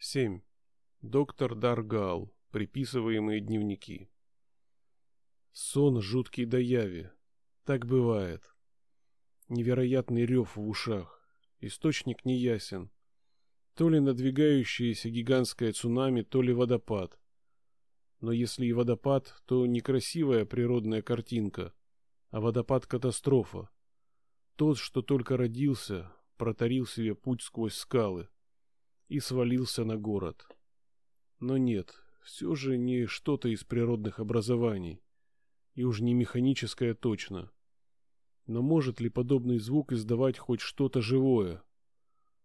7. Доктор Даргал. Приписываемые дневники. Сон жуткий до яви. Так бывает. Невероятный рев в ушах. Источник неясен. То ли надвигающееся гигантское цунами, то ли водопад. Но если и водопад, то некрасивая природная картинка, а водопад катастрофа. Тот, что только родился, протарил себе путь сквозь скалы и свалился на город. Но нет, все же не что-то из природных образований, и уж не механическое точно. Но может ли подобный звук издавать хоть что-то живое?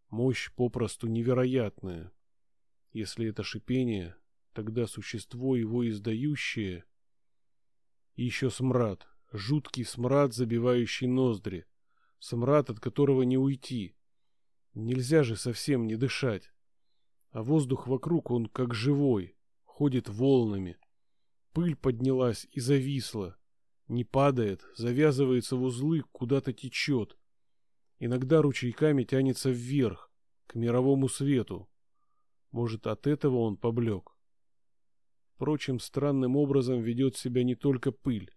Мощь попросту невероятная. Если это шипение, тогда существо его издающее... И еще смрад, жуткий смрад, забивающий ноздри, смрад, от которого не уйти. Нельзя же совсем не дышать. А воздух вокруг, он как живой, ходит волнами. Пыль поднялась и зависла. Не падает, завязывается в узлы, куда-то течет. Иногда ручейками тянется вверх, к мировому свету. Может, от этого он поблек. Впрочем, странным образом ведет себя не только пыль.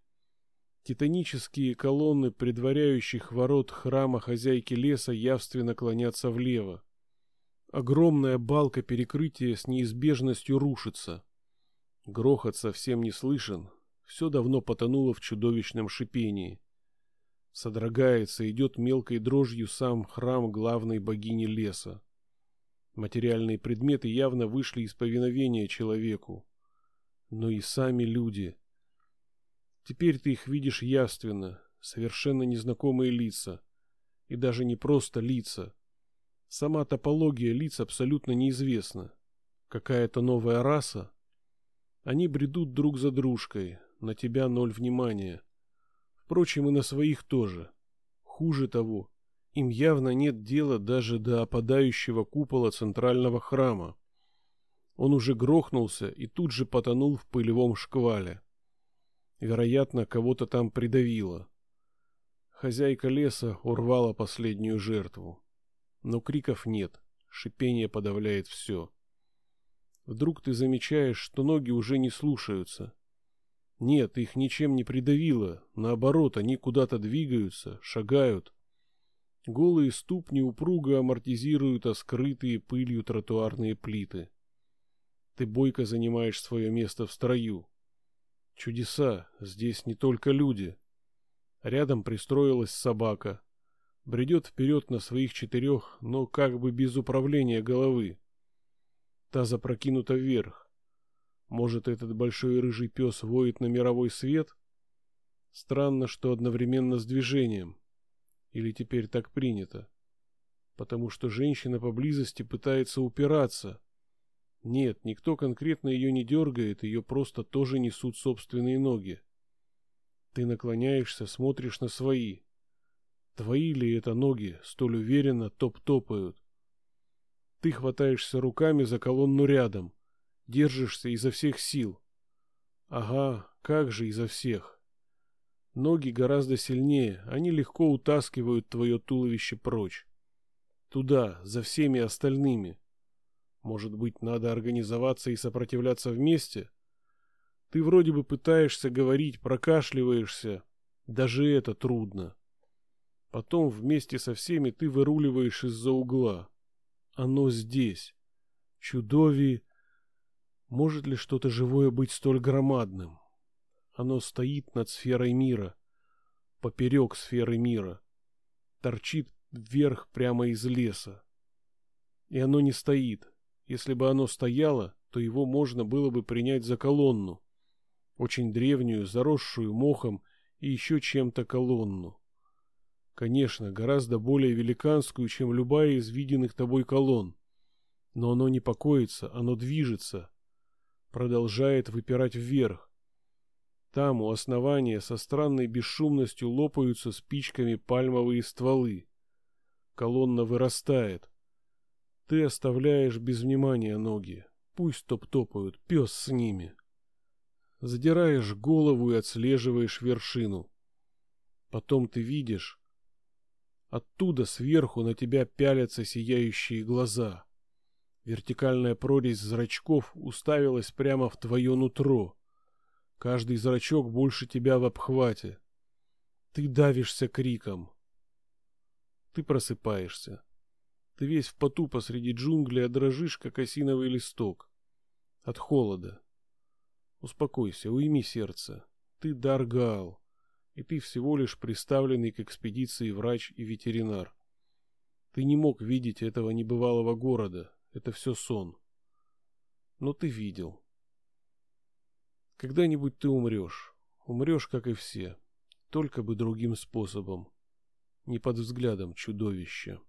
Титанические колонны предваряющих ворот храма хозяйки леса явственно клонятся влево. Огромная балка перекрытия с неизбежностью рушится. Грохот совсем не слышен, все давно потонуло в чудовищном шипении. Содрогается, идет мелкой дрожью сам храм главной богини леса. Материальные предметы явно вышли из повиновения человеку. Но и сами люди. Теперь ты их видишь явственно, совершенно незнакомые лица. И даже не просто лица. Сама топология лиц абсолютно неизвестна. Какая-то новая раса? Они бредут друг за дружкой, на тебя ноль внимания. Впрочем, и на своих тоже. Хуже того, им явно нет дела даже до опадающего купола центрального храма. Он уже грохнулся и тут же потонул в пылевом шквале. Вероятно, кого-то там придавило. Хозяйка леса урвала последнюю жертву. Но криков нет, шипение подавляет все. Вдруг ты замечаешь, что ноги уже не слушаются. Нет, их ничем не придавило, наоборот, они куда-то двигаются, шагают. Голые ступни упруго амортизируют оскрытые пылью тротуарные плиты. Ты бойко занимаешь свое место в строю. Чудеса, здесь не только люди. Рядом пристроилась собака, бредет вперед на своих четырех, но как бы без управления головы. Та запрокинута вверх. Может, этот большой рыжий пес воет на мировой свет? Странно, что одновременно с движением. Или теперь так принято? Потому что женщина поблизости пытается упираться. Нет, никто конкретно ее не дергает, ее просто тоже несут собственные ноги. Ты наклоняешься, смотришь на свои. Твои ли это ноги столь уверенно топ-топают? Ты хватаешься руками за колонну рядом, держишься изо всех сил. Ага, как же изо всех. Ноги гораздо сильнее, они легко утаскивают твое туловище прочь. Туда, за всеми остальными. Может быть, надо организоваться и сопротивляться вместе? Ты вроде бы пытаешься говорить, прокашливаешься. Даже это трудно. Потом вместе со всеми ты выруливаешь из-за угла. Оно здесь. Чудови... Может ли что-то живое быть столь громадным? Оно стоит над сферой мира, поперек сферы мира, торчит вверх прямо из леса. И оно не стоит. Если бы оно стояло, то его можно было бы принять за колонну. Очень древнюю, заросшую мохом и еще чем-то колонну. Конечно, гораздо более великанскую, чем любая из виденных тобой колонн. Но оно не покоится, оно движется. Продолжает выпирать вверх. Там у основания со странной бесшумностью лопаются спичками пальмовые стволы. Колонна вырастает. Ты оставляешь без внимания ноги. Пусть топ-топают, пес с ними. Задираешь голову и отслеживаешь вершину. Потом ты видишь, Оттуда сверху на тебя пялятся сияющие глаза. Вертикальная прорезь зрачков уставилась прямо в твое нутро. Каждый зрачок больше тебя в обхвате. Ты давишься криком. Ты просыпаешься. Ты весь в поту посреди джунглей, а дрожишь, как осиновый листок. От холода. Успокойся, уйми сердце. Ты Даргал, и ты всего лишь приставленный к экспедиции врач и ветеринар. Ты не мог видеть этого небывалого города, это все сон. Но ты видел. Когда-нибудь ты умрешь. Умрешь, как и все. Только бы другим способом. Не под взглядом чудовища.